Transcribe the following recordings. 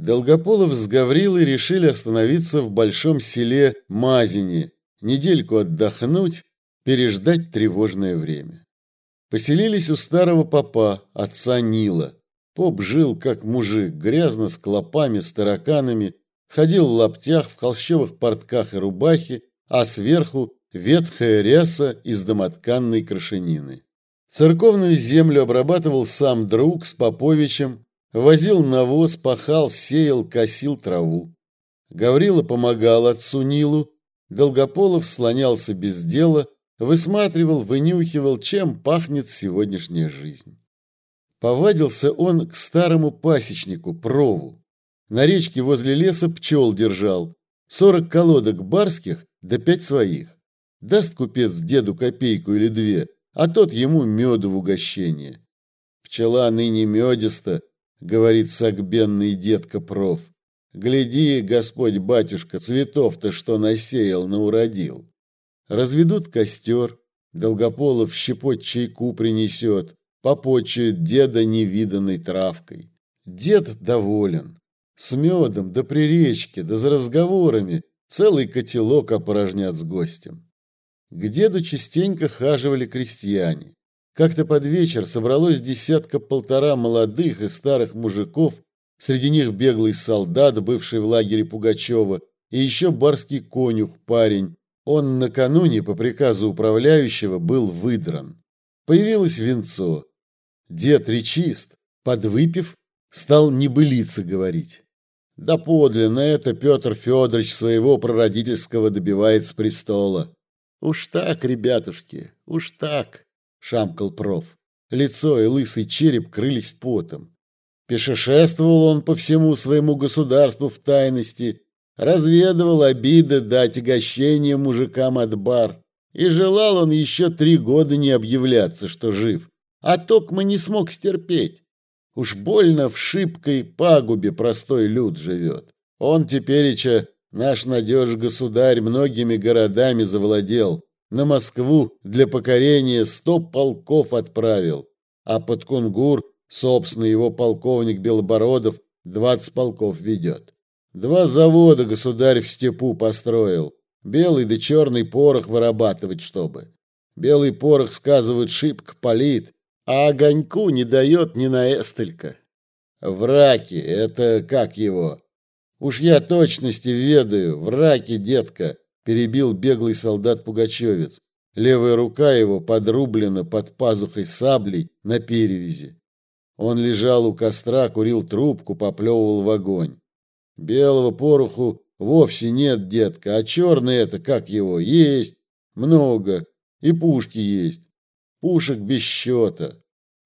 Долгополов с Гаврилой решили остановиться в большом селе Мазине, недельку отдохнуть, переждать тревожное время. Поселились у старого попа, отца Нила. Поп жил как мужик, грязно, с клопами, с тараканами, ходил в лаптях, в холщовых портках и рубахе, а сверху ветхая ряса из домотканной крашенины. Церковную землю обрабатывал сам друг с Поповичем, возил навоз, пахал, сеял, косил траву. Гаврила помогал отцу Нилу, Долгополов слонялся без дела, высматривал, вынюхивал, чем пахнет сегодняшняя жизнь. Повадился он к старому пасечнику, прову. На речке возле леса пчел держал, сорок колодок барских да пять своих. Даст купец деду копейку или две, а тот ему меду в угощение. Пчела ныне медиста, говорит сагбенный дедка проф. Гляди, Господь батюшка, цветов-то что насеял, науродил. Разведут костер, Долгополов щепоть чайку принесет, попочует деда невиданной травкой. Дед доволен. С медом, да при речке, да за разговорами целый котелок опорожнят с гостем. К деду частенько хаживали крестьяне. Как-то под вечер собралось десятка-полтора молодых и старых мужиков, среди них беглый солдат, бывший в лагере Пугачева, и еще барский конюх, парень. Он накануне по приказу управляющего был выдран. Появилось венцо. Дед речист, подвыпив, стал небылицы говорить. Да подлинно это Петр Федорович своего прародительского добивает с престола. Уж так, ребятушки, уж так шамкал проф. Лицо и лысый череп крылись потом. Пешешествовал он по всему своему государству в тайности, разведывал обиды да отягощения мужикам от бар. И желал он еще три года не объявляться, что жив. А токмо не смог стерпеть. Уж больно в шибкой пагубе простой люд живет. Он тепереча, наш надеж государь, многими городами завладел, на Москву для покорения сто полков отправил, а под Кунгур, собственно, его полковник Белобородов двадцать полков ведет. Два завода государь в степу построил, белый да черный порох вырабатывать чтобы. Белый порох, сказывают, шибко палит, а огоньку не дает ни на эстелька. Враки, это как его? Уж я точности ведаю, враки, детка, перебил беглый солдат Пугачевец. Левая рука его подрублена под пазухой саблей на перевязи. Он лежал у костра, курил трубку, поплевывал в огонь. Белого пороху вовсе нет, детка, а черный это, как его, есть, много, и пушки есть. Пушек без счета.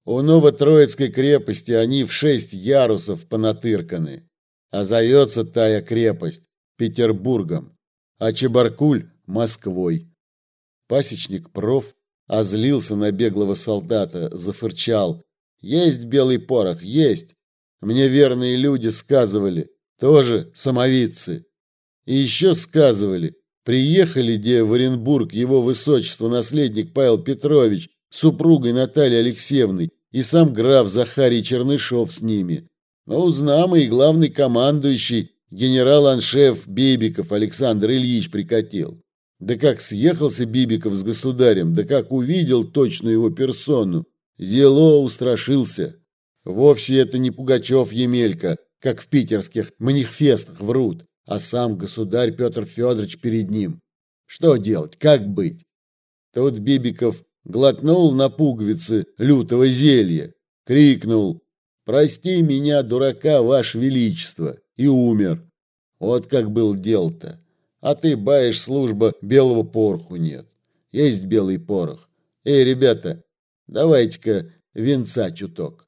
У Новотроицкой крепости они в шесть ярусов понатырканы. А зовется тая крепость Петербургом а Чебаркуль – Москвой. Пасечник проф озлился на беглого солдата, зафырчал. «Есть белый порох, есть! Мне верные люди сказывали, тоже самовидцы. И еще сказывали, приехали где в Оренбург его высочество наследник Павел Петрович супругой Натальей Алексеевной и сам граф Захарий Чернышов с ними. Но узнамый главный командующий генерал-аншеф Бибиков Александр Ильич прикатил. Да как съехался Бибиков с государем, да как увидел точно его персону, зело устрашился. Вовсе это не Пугачев Емелька, как в питерских манифестах врут, а сам государь Петр Федорович перед ним. Что делать, как быть? Тут Бибиков глотнул на пуговицы лютого зелья, крикнул «Прости меня, дурака, ваше величество!» и умер. Вот как был дел-то. А ты баешь служба, белого пороху нет. Есть белый порох. Эй, ребята, давайте-ка венца чуток.